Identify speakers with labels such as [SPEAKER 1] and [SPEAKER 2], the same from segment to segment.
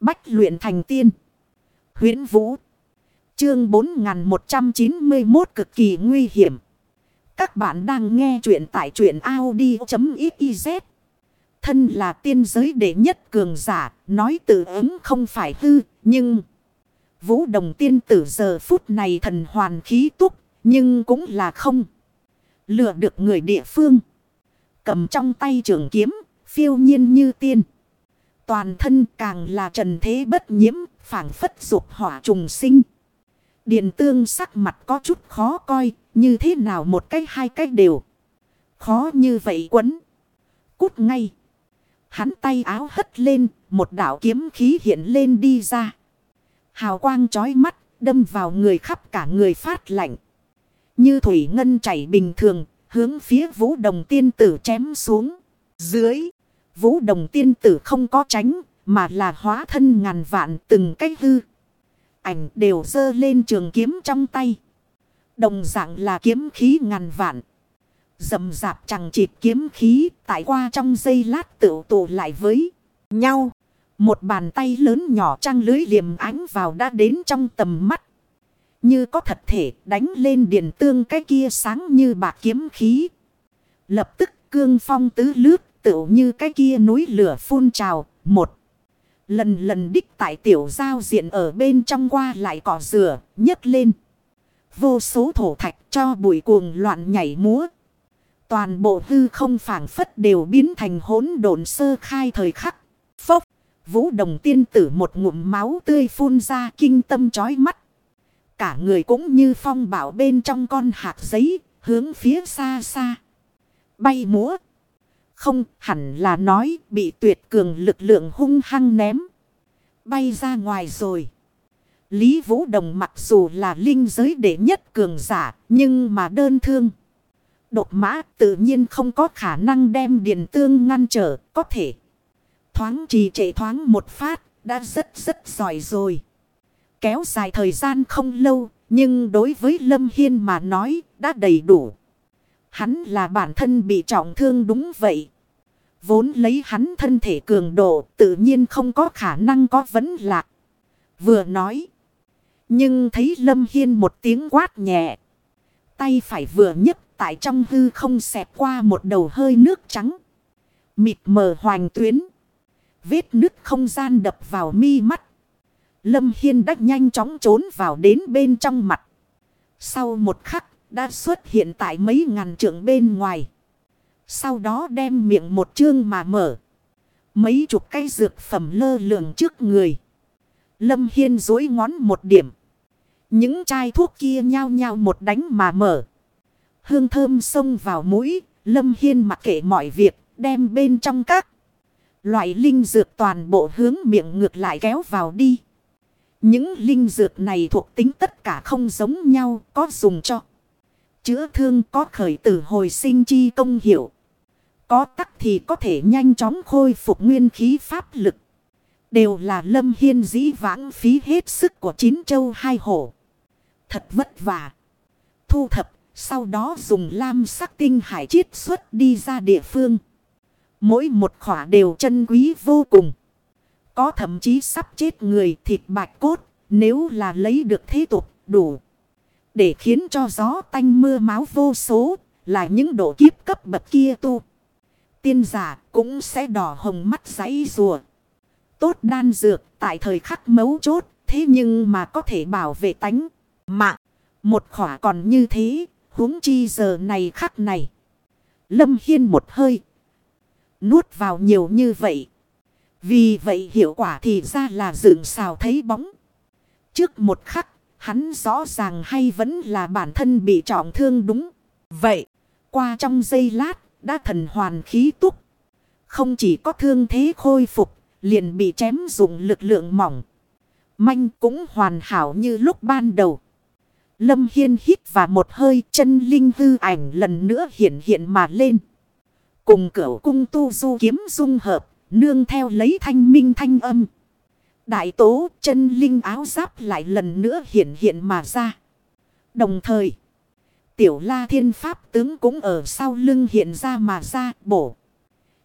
[SPEAKER 1] Bách luyện thành tiên. huyễn Vũ. Chương 4191 cực kỳ nguy hiểm. Các bạn đang nghe truyện tại truyện Audi.xyz. Thân là tiên giới đệ nhất cường giả, nói tự ứng không phải hư, nhưng... Vũ đồng tiên tử giờ phút này thần hoàn khí túc, nhưng cũng là không. Lừa được người địa phương. Cầm trong tay trường kiếm, phiêu nhiên như tiên. Toàn thân càng là trần thế bất nhiễm, phản phất dục hỏa trùng sinh. Điện tương sắc mặt có chút khó coi, như thế nào một cách hai cách đều. Khó như vậy quấn. Cút ngay. Hắn tay áo hất lên, một đảo kiếm khí hiện lên đi ra. Hào quang chói mắt, đâm vào người khắp cả người phát lạnh. Như thủy ngân chảy bình thường, hướng phía vũ đồng tiên tử chém xuống. Dưới, vũ đồng tiên tử không có tránh, mà là hóa thân ngàn vạn từng cách hư. Ảnh đều dơ lên trường kiếm trong tay. Đồng dạng là kiếm khí ngàn vạn. Dầm dạp chẳng chịt kiếm khí tại qua trong giây lát tự tụ lại với nhau. Một bàn tay lớn nhỏ trăng lưới liềm ánh vào đã đến trong tầm mắt. Như có thật thể đánh lên điện tương cái kia sáng như bạc kiếm khí. Lập tức cương phong tứ lướt tựu như cái kia núi lửa phun trào. Một. Lần lần đích tại tiểu giao diện ở bên trong qua lại cỏ rửa nhấc lên. Vô số thổ thạch cho bụi cuồng loạn nhảy múa. Toàn bộ hư không phản phất đều biến thành hỗn độn sơ khai thời khắc. Phốc. Vũ đồng tiên tử một ngụm máu tươi phun ra kinh tâm chói mắt. Cả người cũng như phong bảo bên trong con hạt giấy, hướng phía xa xa. Bay múa. Không hẳn là nói bị tuyệt cường lực lượng hung hăng ném. Bay ra ngoài rồi. Lý Vũ Đồng mặc dù là linh giới đệ nhất cường giả, nhưng mà đơn thương. Đột mã tự nhiên không có khả năng đem điện tương ngăn trở, có thể. Thoáng trì trệ thoáng một phát, đã rất rất giỏi rồi. Kéo dài thời gian không lâu, nhưng đối với Lâm Hiên mà nói, đã đầy đủ. Hắn là bản thân bị trọng thương đúng vậy. Vốn lấy hắn thân thể cường độ, tự nhiên không có khả năng có vấn lạc. Vừa nói. Nhưng thấy Lâm Hiên một tiếng quát nhẹ. Tay phải vừa nhấc tại trong hư không xẹp qua một đầu hơi nước trắng. Mịt mờ hoành tuyến. Vết nứt không gian đập vào mi mắt. Lâm Hiên đã nhanh chóng trốn vào đến bên trong mặt. Sau một khắc, đã xuất hiện tại mấy ngàn trượng bên ngoài. Sau đó đem miệng một chương mà mở. Mấy chục cây dược phẩm lơ lường trước người. Lâm Hiên dối ngón một điểm. Những chai thuốc kia nhao nhao một đánh mà mở. Hương thơm xông vào mũi. Lâm Hiên mặc kệ mọi việc. Đem bên trong các. Loại linh dược toàn bộ hướng miệng ngược lại kéo vào đi. Những linh dược này thuộc tính tất cả không giống nhau. Có dùng cho. Chữa thương có khởi tử hồi sinh chi công hiệu. Có tắc thì có thể nhanh chóng khôi phục nguyên khí pháp lực. Đều là lâm hiên dĩ vãng phí hết sức của chín châu hai hổ. Thật vất vả. Thu thập, sau đó dùng lam sắc tinh hải chiết xuất đi ra địa phương. Mỗi một khỏa đều chân quý vô cùng. Có thậm chí sắp chết người thịt bạch cốt, nếu là lấy được thế tục đủ. Để khiến cho gió tanh mưa máu vô số, là những độ kiếp cấp bậc kia tu. Tiên giả cũng sẽ đỏ hồng mắt giấy rùa. Tốt đan dược tại thời khắc mấu chốt, thế nhưng mà có thể bảo vệ tánh, mạng. Một khỏa còn như thế, huống chi giờ này khắc này. Lâm Hiên một hơi. Nuốt vào nhiều như vậy. Vì vậy hiệu quả thì ra là dựng xào thấy bóng. Trước một khắc, hắn rõ ràng hay vẫn là bản thân bị trọng thương đúng. Vậy, qua trong giây lát, đã thần hoàn khí túc. Không chỉ có thương thế khôi phục, liền bị chém dùng lực lượng mỏng. Manh cũng hoàn hảo như lúc ban đầu. Lâm Hiên hít và một hơi chân linh hư ảnh lần nữa hiện hiện mà lên. Cùng cửu cung tu du kiếm dung hợp, nương theo lấy thanh minh thanh âm. Đại tố chân linh áo giáp lại lần nữa hiện hiện mà ra. Đồng thời, tiểu la thiên pháp tướng cũng ở sau lưng hiện ra mà ra bổ.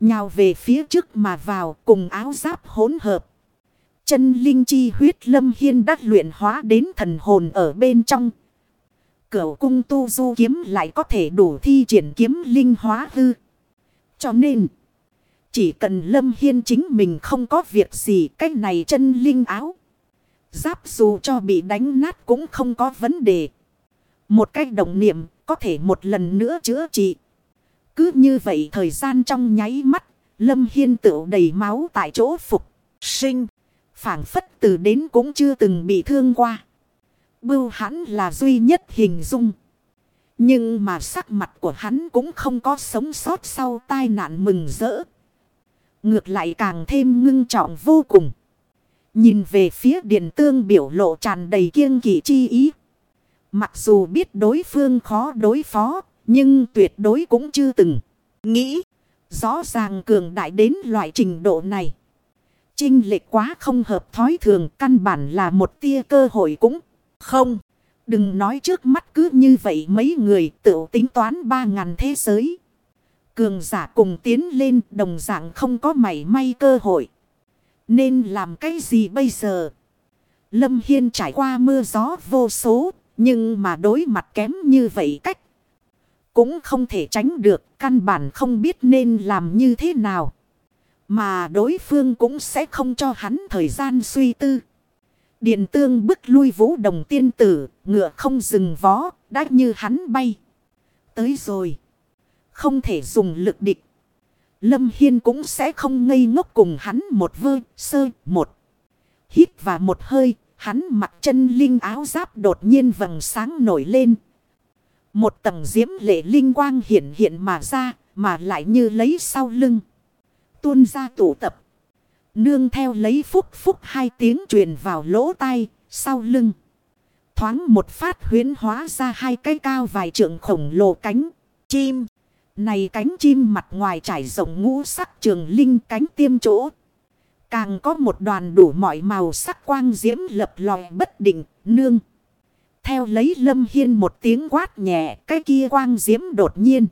[SPEAKER 1] Nhào về phía trước mà vào cùng áo giáp hỗn hợp. chân linh chi huyết lâm hiên đắc luyện hóa đến thần hồn ở bên trong. Cửu cung tu du kiếm lại có thể đủ thi triển kiếm linh hóa hư. Cho nên, chỉ cần lâm hiên chính mình không có việc gì cách này chân linh áo. Giáp dù cho bị đánh nát cũng không có vấn đề. Một cách động niệm có thể một lần nữa chữa trị. Cứ như vậy thời gian trong nháy mắt, Lâm Hiên tựu đầy máu tại chỗ phục, sinh. phảng phất từ đến cũng chưa từng bị thương qua. Bưu hắn là duy nhất hình dung. Nhưng mà sắc mặt của hắn cũng không có sống sót sau tai nạn mừng rỡ. Ngược lại càng thêm ngưng trọng vô cùng. Nhìn về phía điện tương biểu lộ tràn đầy kiêng kỵ chi ý. Mặc dù biết đối phương khó đối phó, nhưng tuyệt đối cũng chưa từng nghĩ. Rõ ràng cường đại đến loại trình độ này. Trinh lệch quá không hợp thói thường căn bản là một tia cơ hội cũng không. Đừng nói trước mắt cứ như vậy mấy người tự tính toán ba ngàn thế giới. Cường giả cùng tiến lên đồng dạng không có mảy may cơ hội. Nên làm cái gì bây giờ? Lâm Hiên trải qua mưa gió vô số, nhưng mà đối mặt kém như vậy cách. Cũng không thể tránh được, căn bản không biết nên làm như thế nào. Mà đối phương cũng sẽ không cho hắn thời gian suy tư. Điện tương bức lui vũ đồng tiên tử, ngựa không dừng vó, đã như hắn bay. Tới rồi. Không thể dùng lực địch. Lâm Hiên cũng sẽ không ngây ngốc cùng hắn một vơ, sơ, một. Hít và một hơi, hắn mặc chân linh áo giáp đột nhiên vầng sáng nổi lên. Một tầng diễm lệ linh quang hiện hiện mà ra, mà lại như lấy sau lưng. Tuôn ra tụ tập. Nương theo lấy phúc phúc hai tiếng truyền vào lỗ tai, sau lưng. Thoáng một phát huyến hóa ra hai cái cao vài trượng khổng lồ cánh, chim. Này cánh chim mặt ngoài trải rộng ngũ sắc trường linh cánh tiêm chỗ. Càng có một đoàn đủ mọi màu sắc quang diễm lập lòi bất định, nương. Theo lấy lâm hiên một tiếng quát nhẹ, cái kia quang diễm đột nhiên.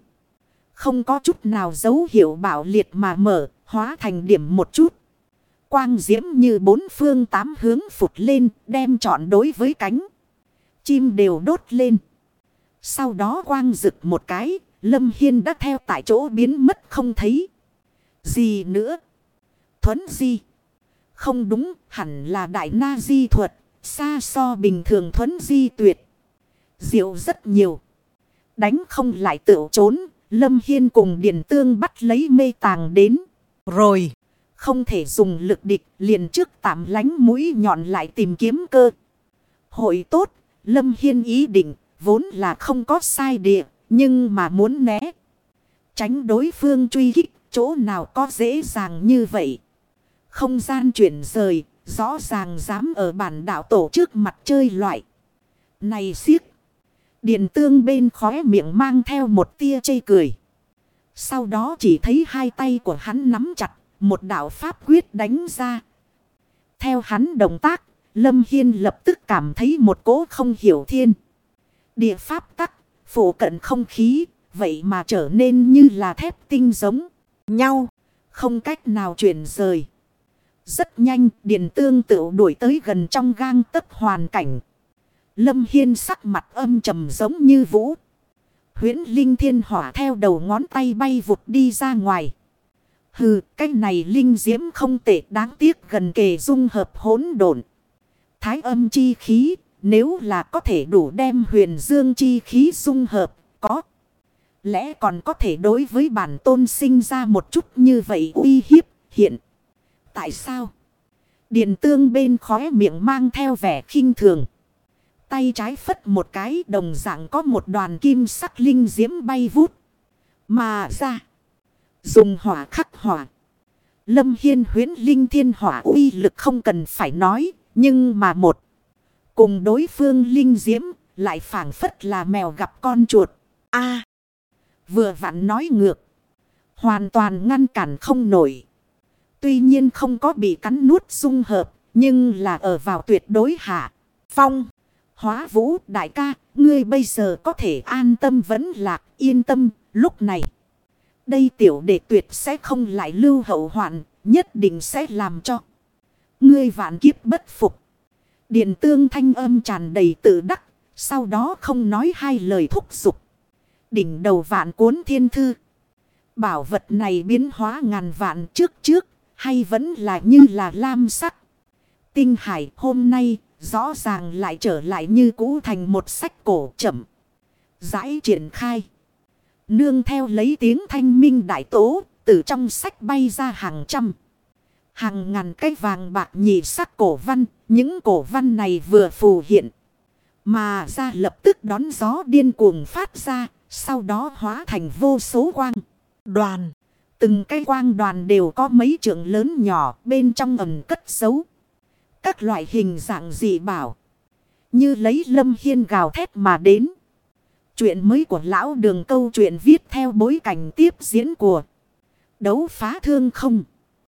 [SPEAKER 1] Không có chút nào dấu hiệu bảo liệt mà mở, hóa thành điểm một chút. Quang diễm như bốn phương tám hướng phụt lên, đem trọn đối với cánh. Chim đều đốt lên. Sau đó quang rực một cái, Lâm Hiên đã theo tại chỗ biến mất không thấy. Gì nữa? Thuấn di. Không đúng, hẳn là đại na di thuật, xa so bình thường thuấn di tuyệt. Diệu rất nhiều. Đánh không lại tự trốn, Lâm Hiên cùng Điền Tương bắt lấy mê tàng đến. Rồi, không thể dùng lực địch, liền trước tạm lánh mũi nhọn lại tìm kiếm cơ. Hội tốt, Lâm Hiên ý định, vốn là không có sai địa. Nhưng mà muốn né. Tránh đối phương truy kích. Chỗ nào có dễ dàng như vậy. Không gian chuyển rời. Rõ ràng dám ở bản đảo tổ trước mặt chơi loại. Này siếc. Điện tương bên khóe miệng mang theo một tia chê cười. Sau đó chỉ thấy hai tay của hắn nắm chặt. Một đạo pháp quyết đánh ra. Theo hắn động tác. Lâm Hiên lập tức cảm thấy một cố không hiểu thiên. Địa pháp tắc phụ cận không khí, vậy mà trở nên như là thép tinh giống nhau. Không cách nào chuyển rời. Rất nhanh, Điền tương tự đuổi tới gần trong gang tấc hoàn cảnh. Lâm Hiên sắc mặt âm trầm giống như vũ. Huyễn Linh Thiên Hỏa theo đầu ngón tay bay vụt đi ra ngoài. Hừ, cái này Linh Diễm không tệ đáng tiếc gần kề dung hợp hỗn độn. Thái âm chi khí nếu là có thể đủ đem huyền dương chi khí dung hợp, có. Lẽ còn có thể đối với bản tôn sinh ra một chút như vậy uy hiếp hiện. Tại sao? Điện tương bên khóe miệng mang theo vẻ khinh thường. Tay trái phất một cái đồng dạng có một đoàn kim sắc linh diễm bay vút. Mà ra. Dùng hỏa khắc hỏa. Lâm Hiên huyến linh thiên hỏa uy lực không cần phải nói. Nhưng mà một. Cùng đối phương linh diễm, lại phảng phất là mèo gặp con chuột. a vừa vặn nói ngược. Hoàn toàn ngăn cản không nổi. Tuy nhiên không có bị cắn nuốt dung hợp, nhưng là ở vào tuyệt đối hạ. Phong, hóa vũ đại ca, ngươi bây giờ có thể an tâm vẫn lạc, yên tâm, lúc này. Đây tiểu đệ tuyệt sẽ không lại lưu hậu hoạn, nhất định sẽ làm cho. Ngươi vạn kiếp bất phục. Điện tương thanh âm tràn đầy tự đắc. Sau đó không nói hai lời thúc giục. Đỉnh đầu vạn cuốn thiên thư. Bảo vật này biến hóa ngàn vạn trước trước. Hay vẫn là như là lam sắc. Tinh hải hôm nay, rõ ràng lại trở lại như cũ thành một sách cổ chậm. Giải triển khai. Nương theo lấy tiếng thanh minh đại tố. Từ trong sách bay ra hàng trăm. Hàng ngàn cái vàng bạc nhị sắc cổ văn. Những cổ văn này vừa phù hiện. Mà ra lập tức đón gió điên cuồng phát ra. Sau đó hóa thành vô số quang. Đoàn. Từng cái quang đoàn đều có mấy trượng lớn nhỏ, bên trong ẩm cất xấu Các loại hình dạng dị bảo. Như lấy lâm hiên gào thét mà đến. Chuyện mới của lão đường câu chuyện viết theo bối cảnh tiếp diễn của đấu phá thương không.